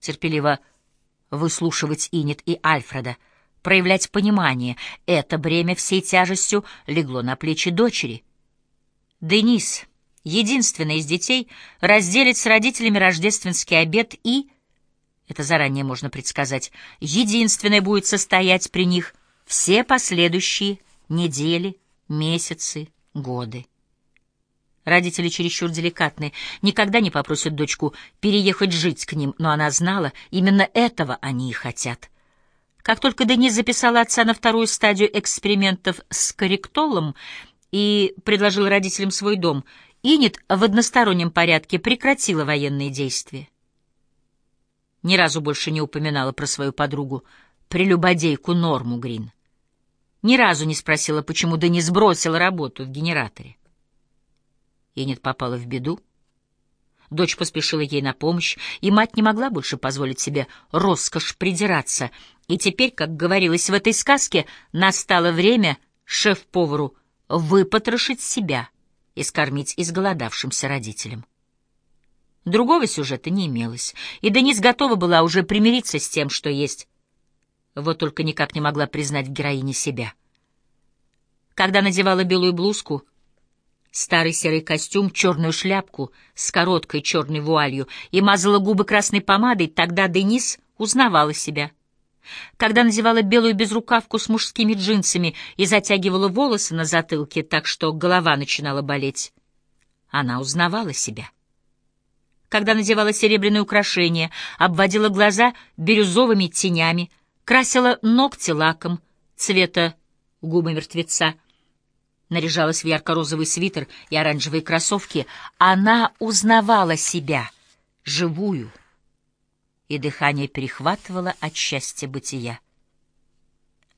терпеливо выслушивать Инет и Альфреда, проявлять понимание. Это бремя всей тяжестью легло на плечи дочери. Денис, единственный из детей, разделит с родителями рождественский обед и, это заранее можно предсказать, единственное будет состоять при них все последующие недели, месяцы, годы. Родители чересчур деликатны, никогда не попросят дочку переехать жить к ним, но она знала, именно этого они и хотят. Как только Денис записала отца на вторую стадию экспериментов с корректолом и предложил родителям свой дом, Инет в одностороннем порядке прекратила военные действия. Ни разу больше не упоминала про свою подругу, прелюбодейку Норму Грин. Ни разу не спросила, почему Денис бросила работу в генераторе. Инет попала в беду. Дочь поспешила ей на помощь, и мать не могла больше позволить себе роскошь придираться. И теперь, как говорилось в этой сказке, настало время шеф-повару выпотрошить себя и скормить изголодавшимся родителям. Другого сюжета не имелось, и Денис готова была уже примириться с тем, что есть. Вот только никак не могла признать героине себя. Когда надевала белую блузку, старый серый костюм, черную шляпку с короткой черной вуалью и мазала губы красной помадой, тогда Денис узнавала себя. Когда надевала белую безрукавку с мужскими джинсами и затягивала волосы на затылке так, что голова начинала болеть, она узнавала себя. Когда надевала серебряные украшения, обводила глаза бирюзовыми тенями, красила ногти лаком цвета губы мертвеца — наряжалась в ярко-розовый свитер и оранжевые кроссовки, она узнавала себя, живую, и дыхание перехватывало от счастья бытия.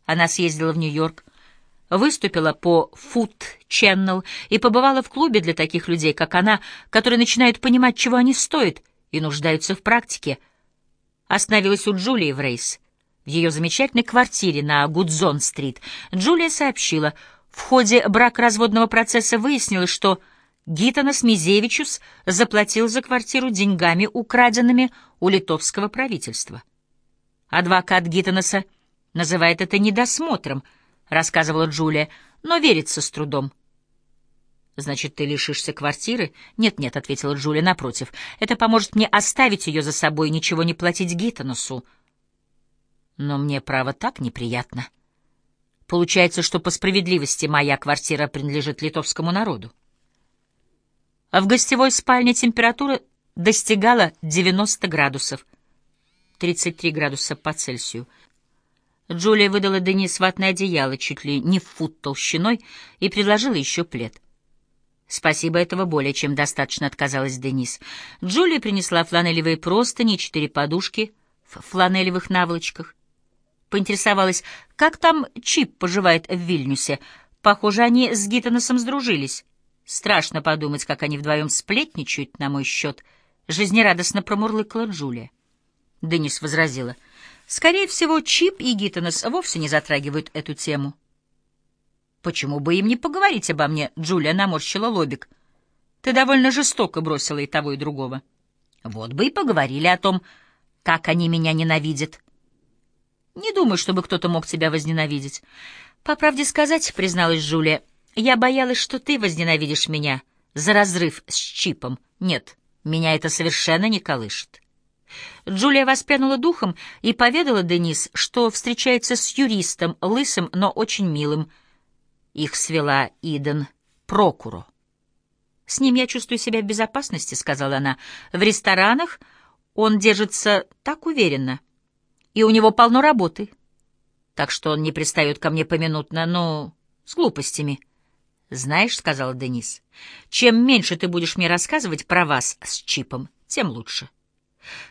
Она съездила в Нью-Йорк, выступила по Food Channel и побывала в клубе для таких людей, как она, которые начинают понимать, чего они стоят и нуждаются в практике. Остановилась у Джулии в Рейс, в ее замечательной квартире на Гудзон-стрит. Джулия сообщила — в ходе бракоразводного процесса выяснилось, что Гитанас Мизевичус заплатил за квартиру деньгами, украденными у литовского правительства. Адвокат Гитанаса называет это недосмотром, рассказывала Джулия, но верится с трудом. «Значит, ты лишишься квартиры?» «Нет-нет», — ответила Джулия, — «напротив. Это поможет мне оставить ее за собой и ничего не платить Гитанасу». «Но мне, право, так неприятно». Получается, что по справедливости моя квартира принадлежит литовскому народу. А в гостевой спальне температура достигала 90 градусов, 33 градуса по Цельсию. Джулия выдала Денис ватное одеяло чуть ли не в фут толщиной и предложила еще плед. «Спасибо, этого более чем достаточно», — отказалась Денис. Джулия принесла фланелевые простыни и четыре подушки в фланелевых наволочках. Поинтересовалась, как там Чип поживает в Вильнюсе. Похоже, они с Гиттоносом сдружились. Страшно подумать, как они вдвоем сплетничают на мой счет. Жизнерадостно промурлыкала Джулия. Денис возразила. Скорее всего, Чип и Гиттонос вовсе не затрагивают эту тему. Почему бы им не поговорить обо мне? Джулия наморщила лобик. Ты довольно жестоко бросила и того, и другого. Вот бы и поговорили о том, как они меня ненавидят. Не думаю, чтобы кто-то мог тебя возненавидеть. По правде сказать, призналась Жулия, я боялась, что ты возненавидишь меня за разрыв с Чипом. Нет, меня это совершенно не колышет. Джулия воспрянула духом и поведала Денис, что встречается с юристом, лысым, но очень милым. Их свела Иден Прокуру. «С ним я чувствую себя в безопасности», — сказала она. «В ресторанах он держится так уверенно» и у него полно работы. Так что он не пристает ко мне поминутно, ну, с глупостями. «Знаешь, — сказала Денис, — чем меньше ты будешь мне рассказывать про вас с Чипом, тем лучше».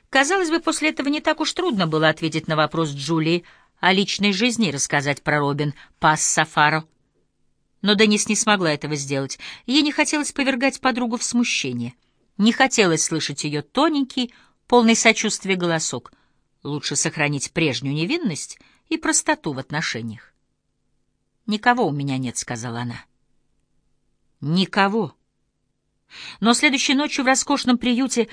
Казалось бы, после этого не так уж трудно было ответить на вопрос Джулии о личной жизни и рассказать про Робин Пас Сафаро. Но Денис не смогла этого сделать. Ей не хотелось повергать подругу в смущение. Не хотелось слышать ее тоненький, полный сочувствия голосок — Лучше сохранить прежнюю невинность и простоту в отношениях. «Никого у меня нет», — сказала она. «Никого». Но следующей ночью в роскошном приюте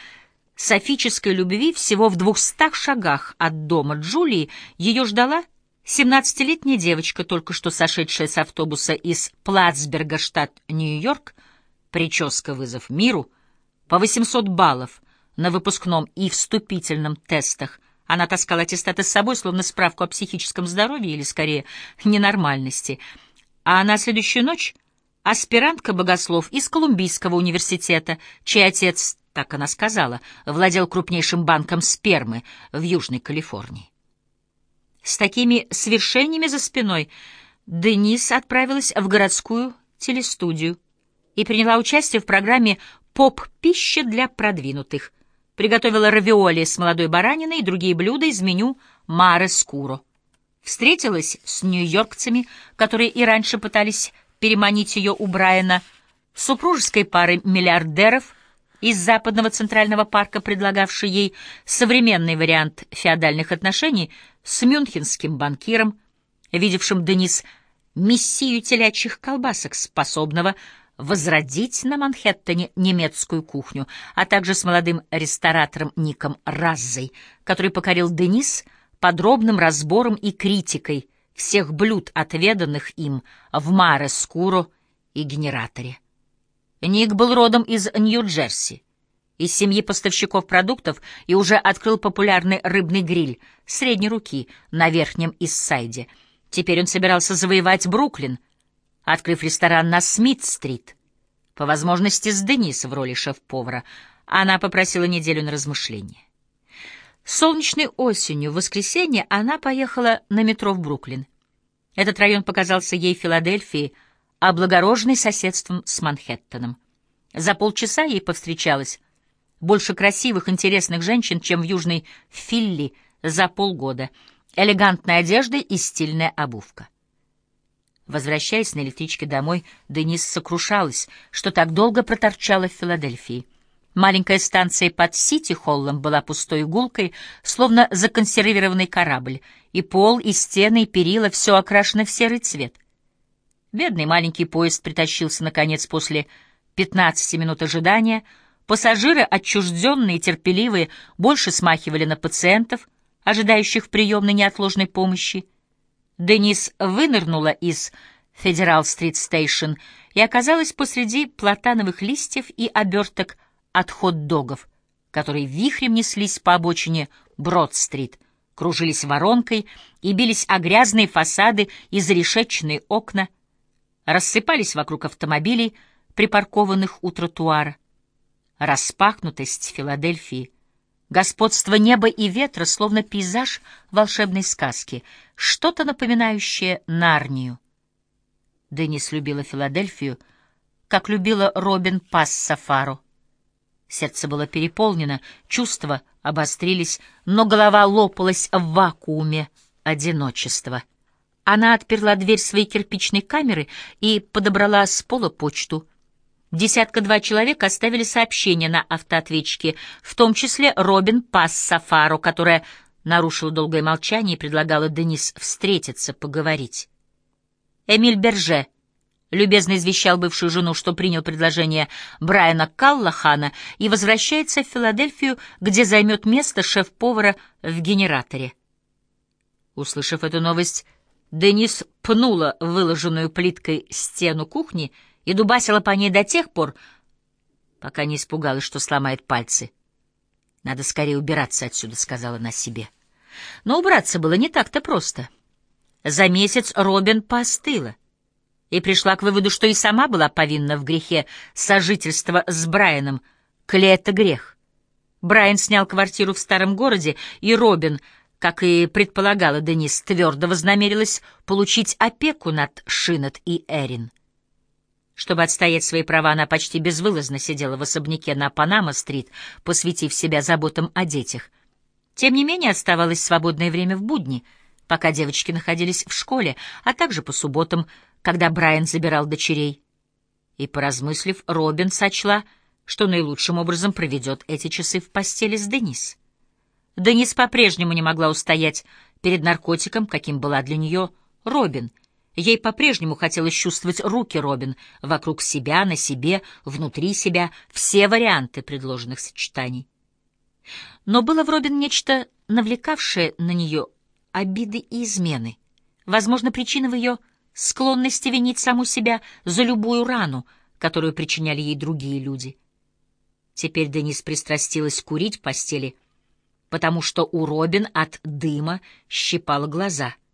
софической любви всего в двухстах шагах от дома Джулии ее ждала семнадцатилетняя девочка, только что сошедшая с автобуса из Плацберга, штат Нью-Йорк, прическа «Вызов миру», по 800 баллов на выпускном и вступительном тестах. Она таскала аттестаты с собой, словно справку о психическом здоровье или, скорее, ненормальности. А на следующую ночь аспирантка богослов из Колумбийского университета, чей отец, так она сказала, владел крупнейшим банком спермы в Южной Калифорнии. С такими свершениями за спиной Денис отправилась в городскую телестудию и приняла участие в программе «Поп-пища для продвинутых». Приготовила равиоли с молодой бараниной и другие блюда из меню «Маре Скуро». Встретилась с нью-йоркцами, которые и раньше пытались переманить ее у Брайана, супружеской парой миллиардеров из западного центрального парка, предлагавшей ей современный вариант феодальных отношений — с мюнхенским банкиром, видевшим Денис мессию телячьих колбасок, способного возродить на Манхэттене немецкую кухню, а также с молодым ресторатором Ником Раззой, который покорил Денис подробным разбором и критикой всех блюд, отведанных им в Маре Скуро и Генераторе. Ник был родом из Нью-Джерси из семьи поставщиков продуктов и уже открыл популярный рыбный гриль средней руки на Верхнем Иссайде. Теперь он собирался завоевать Бруклин, открыв ресторан на Смит-стрит. По возможности с Денис в роли шеф-повара. Она попросила неделю на размышление. Солнечной осенью, в воскресенье, она поехала на метро в Бруклин. Этот район показался ей Филадельфией, облагороженный соседством с Манхэттеном. За полчаса ей повстречалась больше красивых, интересных женщин, чем в Южной Филли за полгода. Элегантная одежда и стильная обувка. Возвращаясь на электричке домой, Денис сокрушалась, что так долго проторчала в Филадельфии. Маленькая станция под Сити-Холлом была пустой гулкой, словно законсервированный корабль, и пол, и стены, и перила — все окрашено в серый цвет. Бедный маленький поезд притащился, наконец, после пятнадцати минут ожидания — Пассажиры, отчужденные и терпеливые, больше смахивали на пациентов, ожидающих в приемной неотложной помощи. Денис вынырнула из Федерал-стрит Стейшн и оказалась посреди платановых листьев и оберток от хот-догов, которые вихрем неслись по обочине Брод-стрит, кружились воронкой и бились о грязные фасады и зарешеченные окна, рассыпались вокруг автомобилей, припаркованных у тротуара. Распахнутость Филадельфии, господство неба и ветра, словно пейзаж волшебной сказки, что-то напоминающее Нарнию. Денис любила Филадельфию, как любила Робин Пас Сафару. Сердце было переполнено, чувства обострились, но голова лопалась в вакууме одиночества. Она отперла дверь своей кирпичной камеры и подобрала с пола почту — Десятка-два человек оставили сообщение на автоответчике, в том числе Робин Пас Сафаро, которая нарушила долгое молчание и предлагала Денис встретиться, поговорить. Эмиль Берже любезно извещал бывшую жену, что принял предложение Брайана Каллахана и возвращается в Филадельфию, где займет место шеф-повара в генераторе. Услышав эту новость, Денис пнула выложенную плиткой стену кухни — и дубасила по ней до тех пор, пока не испугалась, что сломает пальцы. «Надо скорее убираться отсюда», — сказала она себе. Но убраться было не так-то просто. За месяц Робин постыла и пришла к выводу, что и сама была повинна в грехе сожительства с Брайаном. Кли — это грех. Брайан снял квартиру в старом городе, и Робин, как и предполагала Денис, твердо вознамерилась получить опеку над Шинет и Эрин. Чтобы отстоять свои права, она почти безвылазно сидела в особняке на Панама-стрит, посвятив себя заботам о детях. Тем не менее, оставалось свободное время в будни, пока девочки находились в школе, а также по субботам, когда Брайан забирал дочерей. И, поразмыслив, Робин сочла, что наилучшим образом проведет эти часы в постели с Денис. Денис по-прежнему не могла устоять перед наркотиком, каким была для нее Робин — Ей по-прежнему хотелось чувствовать руки Робин вокруг себя, на себе, внутри себя, все варианты предложенных сочетаний. Но было в Робин нечто, навлекавшее на нее обиды и измены. Возможно, причина в ее склонности винить саму себя за любую рану, которую причиняли ей другие люди. Теперь Денис пристрастилась курить в постели, потому что у Робин от дыма щипала глаза —